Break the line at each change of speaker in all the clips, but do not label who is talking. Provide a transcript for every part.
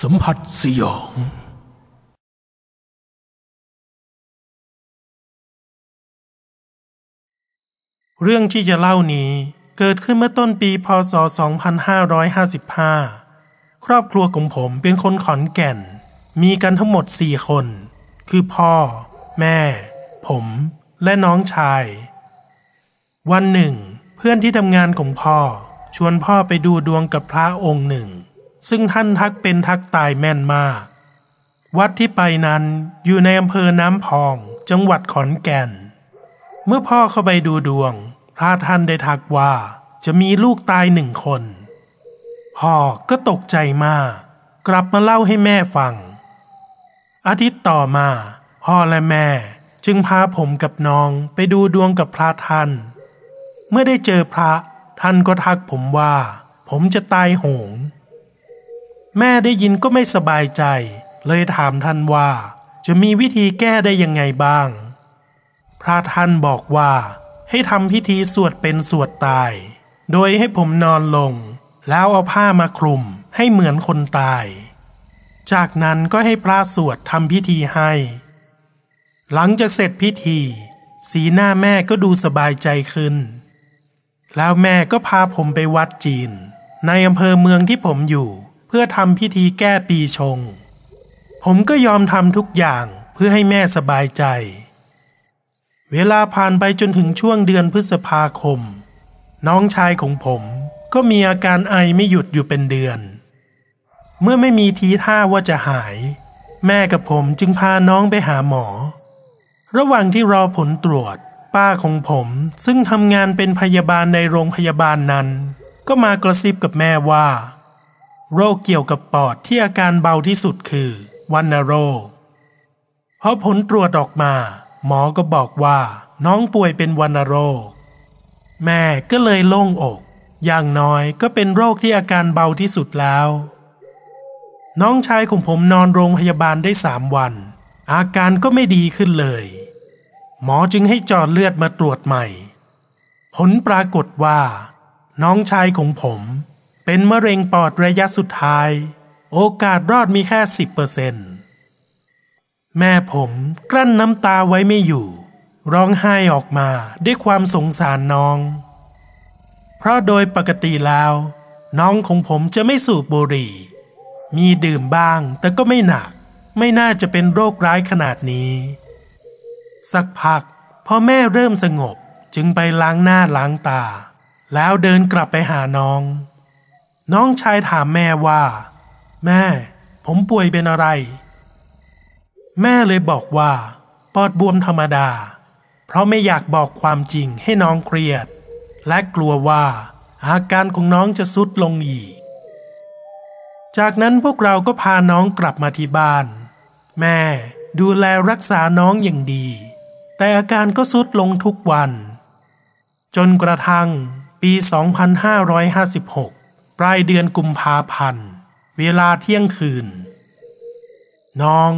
สัมผัสสยอง เรื่องที่จะเล่านี้เกิดขึ้นเมื่อต้นปีพศ 2555 ครอบครัวของผมเป็นคนขอนแก่น มีกันทั้งหมด 4 คน คือพ่อ แม่ ผมและน้องชาย วันหนึ่ง เพื่อนที่ทำงานของพ่อ ชวนพ่อไปดูดวงกับพระองค์หนึ่ง ซึ่งท่านทักเป็นทักตายแม่นมาก วัดที่ไปนั้นอยู่ในอำเภอน้ำพอง จังหวัดขอนแก่น เมื่อพ่อเข้าไปดูดวง พระท่านได้ทักว่าจะมีลูกตายหนึ่งคน พ่อก็ตกใจมาก กลับมาเล่าให้แม่ฟัง อาทิตย์ต่อมา พ่อและแม่จึงพาผมกับน้องไปดูดวงกับพระท่าน เมื่อได้เจอพระท่านก็ทักผมว่า ผมจะตายโหง แม่ได้ยินก็ไม่สบายใจ เลยถามท่านว่า จะมีวิธีแก้ได้ยังไงบ้าง พระท่านบอกว่าให้ทำพิธีสวดเป็นสวดตาย โดยให้ผมนอนลง แล้วเอาผ้ามาคลุมให้เหมือนคนตาย จากนั้นก็ให้พระสวดทำพิธีให้ หลังจากเสร็จพิธี สีหน้าแม่ก็ดูสบายใจขึ้น แล้วแม่ก็พาผมไปวัดจีน ในอำเภอเมืองที่ผมอยู่ เพื่อทำพิธีแก้ปีชง ผมก็ยอมทำทุกอย่างเพื่อให้แม่สบายใจ เวลาผ่านไปจนถึงช่วงเดือนพฤษภาคม น้องชายของผมก็มีอาการไอไม่หยุดอยู่เป็นเดือน เมื่อไม่มีทีท่าว่าจะหาย แม่กับผมจึงพาน้องไปหาหมอ ระหว่างที่รอผลตรวจ ป้าของผมซึ่งทำงานเป็นพยาบาลในโรงพยาบาลนั้น ก็มากระซิบกับแม่ว่า โรคเกี่ยวกับปอดที่อาการเบาที่สุดคือวัณโรคพอผลตรวจออกมา หมอก็บอกว่าน้องป่วยเป็นวัณโรค แม่ก็เลยโล่งอก อย่างน้อยก็เป็นโรคที่อาการเบาที่สุดแล้ว น้องชายของผมนอนโรงพยาบาลได้สามวัน อาการก็ไม่ดีขึ้นเลย หมอจึงให้จอดเลือดมาตรวจใหม่ ผลปรากฏว่า น้องชายของผม เป็นมะเร็งปอดระยะสุดท้าย โอกาสรอดมีแค่สิบเปอร์เซ็นต์แม่ผมกลั้นน้ำตาไว้ไม่อยู่ ร้องไห้ออกมาด้วยความสงสารน้อง เพราะโดยปกติแล้ว น้องของผมจะไม่สูบบุหรี่ มีดื่มบ้างแต่ก็ไม่หนัก ไม่น่าจะเป็นโรคร้ายขนาดนี้ สักพักพอแม่เริ่มสงบจึงไปล้างหน้าล้างตา แล้วเดินกลับไปหาน้อง น้องชายถามแม่ว่า แม่ ผมป่วยเป็นอะไร แม่เลยบอกว่าปอดบวมธรรมดา เพราะไม่อยากบอกความจริงให้น้องเครียด และกลัวว่าอาการของน้องจะสุดลงอีก จากนั้นพวกเราก็พาน้องกลับมาที่บ้าน แม่ดูแลรักษาน้องอย่างดี แต่อาการก็สุดลงทุกวัน จนกระทั่งปี 2556 ปลายเดือนกุมภาพันธ์ เวลาเที่ยงคืน น้อง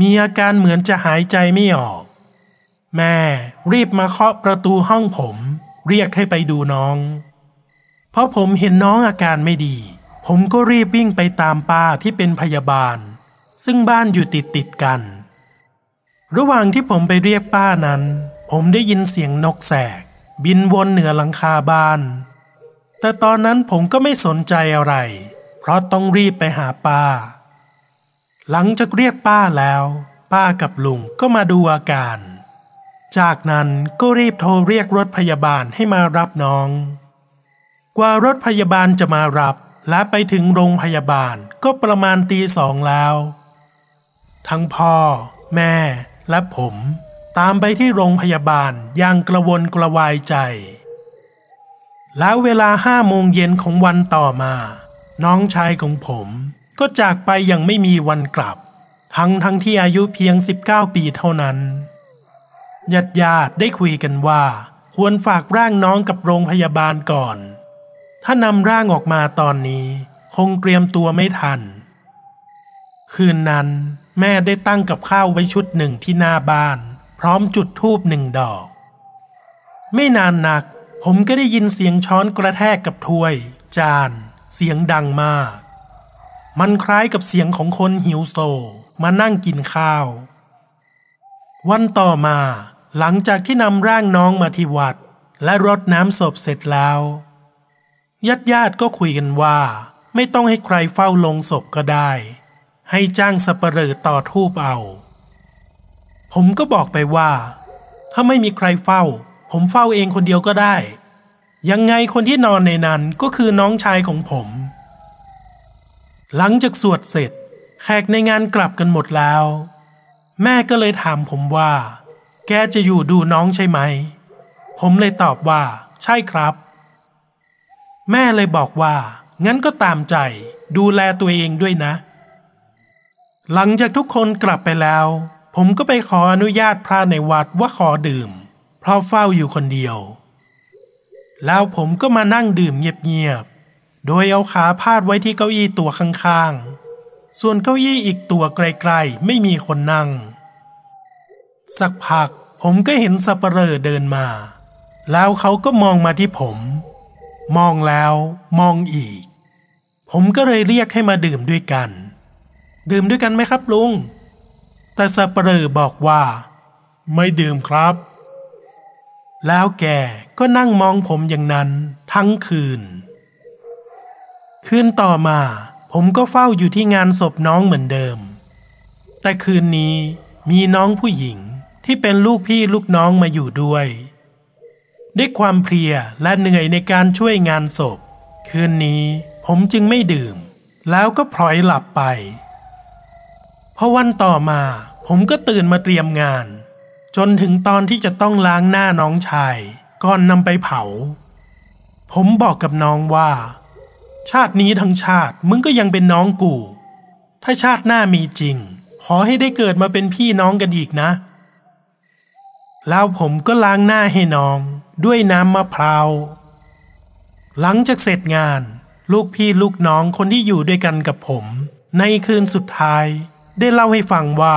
มีอาการเหมือนจะหายใจไม่ออก แม่รีบมาเคาะประตูห้องผม เรียกให้ไปดูน้อง เพราะผมเห็นน้องอาการไม่ดี ผมก็รีบวิ่งไปตามป้าที่เป็นพยาบาล ซึ่งบ้านอยู่ติดติดกัน ระหว่างที่ผมไปเรียกป้านั้น ผมได้ยินเสียงนกแสก บินวนเหนือหลังคาบ้าน แต่ตอนนั้นผมก็ไม่สนใจอะไร เพราะต้องรีบไปหาป้า หลังจากเรียกป้าแล้ว ป้ากับลุงก็มาดูอาการ จากนั้นก็รีบโทรเรียกรถพยาบาลให้มารับน้อง กว่ารถพยาบาลจะมารับและไปถึงโรงพยาบาลก็ประมาณตีสองแล้ว ทั้งพ่อ แม่ และผม ตามไปที่โรงพยาบาลอย่างกระวนกระวายใจ แล้วเวลาห้าโมงเย็นของวันต่อมา น้องชายของผมก็จากไปอย่างไม่มีวันกลับ ทั้งทั้งที่อายุเพียง 19 ปีเท่านั้นญาติญาติได้คุยกันว่า ควรฝากร่างน้องกับโรงพยาบาลก่อน ถ้านำร่างออกมาตอนนี้ คงเตรียมตัวไม่ทัน คืนนั้นแม่ได้ตั้งกับข้าวไว้ชุดหนึ่งที่หน้าบ้าน พร้อมจุดธูปหนึ่งดอก ไม่นานนัก ผมก็ได้ยินเสียงช้อนกระแทกกับถ้วย จาน เสียงดังมาก มันคล้ายกับเสียงของคนหิวโซ มานั่งกินข้าว วันต่อมาหลังจากที่นำร่างน้องมาที่วัด และรดน้ำศพเสร็จแล้วญาติญาติก็คุยกันว่า ไม่ต้องให้ใครเฝ้าลงศพก็ได้ ให้จ้างสัปเหร่อต่อทูบเอา ผมก็บอกไปว่า ถ้าไม่มีใครเฝ้า ผมเฝ้าเองคนเดียวก็ได้ ยังไงคนที่นอนในนั้นก็คือน้องชายของผม หลังจากสวดเสร็จ แขกในงานกลับกันหมดแล้ว แม่ก็เลยถามผมว่า แกจะอยู่ดูน้องใช่ไหม ผมเลยตอบว่า ใช่ครับ แม่เลยบอกว่า งั้นก็ตามใจดูแลตัวเองด้วยนะ หลังจากทุกคนกลับไปแล้ว ผมก็ไปขออนุญาตพระในวัดว่าขอดื่ม ราะเฝ้าอยู่คนเดียว แล้วผมก็มานั่งดื่มเงียบๆ โดยเอาขาพาดไว้ที่เก้าอี้ตัวข้างๆ ส่วนเก้าอี้อีกตัวไกลๆ ไม่มีคนนั่ง สักพักผมก็เห็นสัปเหร่อเดินมา แล้วเขาก็มองมาที่ผม มองแล้วมองอีก ผมก็เลยเรียกให้มาดื่มด้วยกัน ดื่มด้วยกันไหมครับลุง แต่สัปเหร่อบอกว่า ไม่ดื่มครับ แล้วแกก็นั่งมองผมอย่างนั้นทั้งคืน คืนต่อมาผมก็เฝ้าอยู่ที่งานศพน้องเหมือนเดิม แต่คืนนี้มีน้องผู้หญิงที่เป็นลูกพี่ลูกน้องมาอยู่ด้วย ด้วยความเพลียและเหนื่อยในการช่วยงานศพ คืนนี้ผมจึงไม่ดื่ม แล้วก็พลอยหลับไปพอวันต่อมาผมก็ตื่นมาเตรียมงาน จนถึงตอนที่จะต้องล้างหน้าน้องชาย ก่อนนำไปเผา ผมบอกกับน้องว่า ชาตินี้ทั้งชาติมึงก็ยังเป็นน้องกู ถ้าชาติหน้ามีจริง ขอให้ได้เกิดมาเป็นพี่น้องกันอีกนะ แล้วผมก็ล้างหน้าให้น้องด้วยน้ำมะพร้าว หลังจากเสร็จงาน ลูกพี่ลูกน้องคนที่อยู่ด้วยกันกับผม ในคืนสุดท้าย ได้เล่าให้ฟังว่า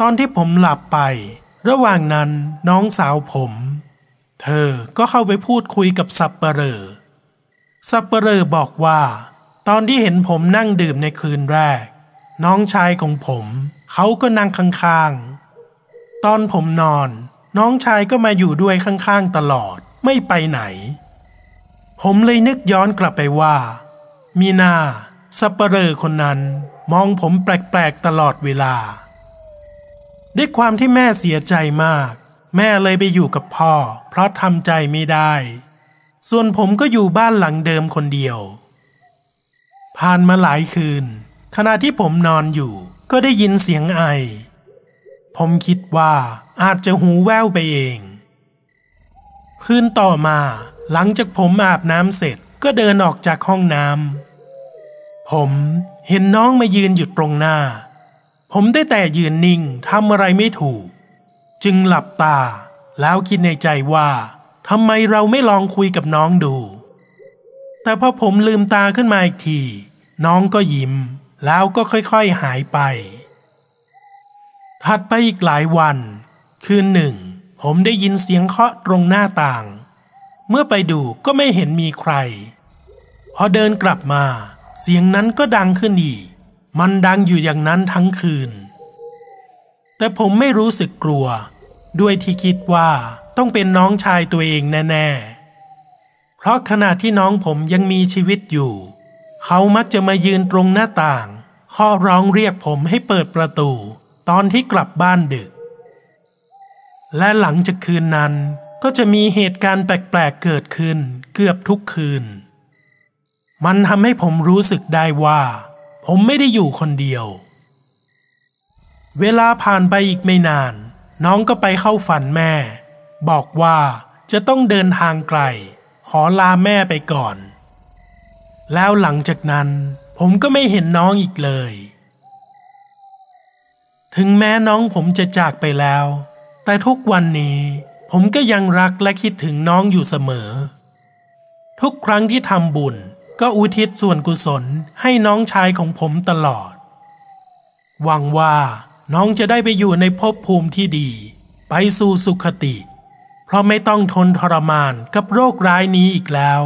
ตอนที่ผมหลับไป ระหว่างนั้นน้องสาวผม เธอก็เข้าไปพูดคุยกับสับปะเรอสับปะเรอบอกว่า ตอนที่เห็นผมนั่งดื่มในคืนแรก น้องชายของผมเขาก็นั่งข้างๆ ตอนผมนอน น้องชายก็มาอยู่ด้วยข้างๆตลอดไม่ไปไหน ผมเลยนึกย้อนกลับไปว่า มีนาสับปะเรอคนนั้นมองผมแปลกๆตลอดเวลา ด้วยความที่แม่เสียใจมาก แม่เลยไปอยู่กับพ่อ เพราะทำใจไม่ได้ ส่วนผมก็อยู่บ้านหลังเดิมคนเดียว ผ่านมาหลายคืน ขณะที่ผมนอนอยู่ ก็ได้ยินเสียงไอ ผมคิดว่าอาจจะหูแว่วไปเอง คืนต่อมา หลังจากผมอาบน้ำเสร็จก็เดินออกจากห้องน้ำผมเห็นน้องมายืนอยู่ตรงหน้า ผมได้แต่ยืนนิ่งทำอะไรไม่ถูก จึงหลับตา แล้วคิดในใจว่าทำไมเราไม่ลองคุยกับน้องดู แต่พอผมลืมตาขึ้นมาอีกที น้องก็ยิ้ม แล้วก็ค่อยๆหายไป ถัดไปอีกหลายวัน คืนหนึ่ง ผมได้ยินเสียงเคาะตรงหน้าต่าง เมื่อไปดูก็ไม่เห็นมีใคร พอเดินกลับมา เสียงนั้นก็ดังขึ้นอีก มันดังอยู่อย่างนั้นทั้งคืน แต่ผมไม่รู้สึกกลัว ด้วยที่คิดว่าต้องเป็นน้องชายตัวเองแน่ ๆ เพราะขณะที่น้องผมยังมีชีวิตอยู่ เขามักจะมายืนตรงหน้าต่างข้อร้องเรียกผมให้เปิดประตู ตอนที่กลับบ้านดึก และหลังจากคืนนั้นก็จะมีเหตุการณ์แปลกๆเกิดขึ้นเกือบทุกคืน มันทำให้ผมรู้สึกได้ว่า ผมไม่ได้อยู่คนเดียว เวลาผ่านไปอีกไม่นาน น้องก็ไปเข้าฝันแม่ บอกว่าจะต้องเดินทางไกล ขอลาแม่ไปก่อน แล้วหลังจากนั้น ผมก็ไม่เห็นน้องอีกเลย ถึงแม้น้องผมจะจากไปแล้ว แต่ทุกวันนี้ผมก็ยังรักและคิดถึงน้องอยู่เสมอ ทุกครั้งที่ทำบุญ ก็อุทิศส่วนกุศลให้น้องชายของผมตลอด หวังว่าน้องจะได้ไปอยู่ในภพภูมิที่ดี ไปสู่สุขติ เพราะไม่ต้องทนทรมานกับโรคร้ายนี้อีกแล้ว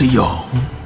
See y'all.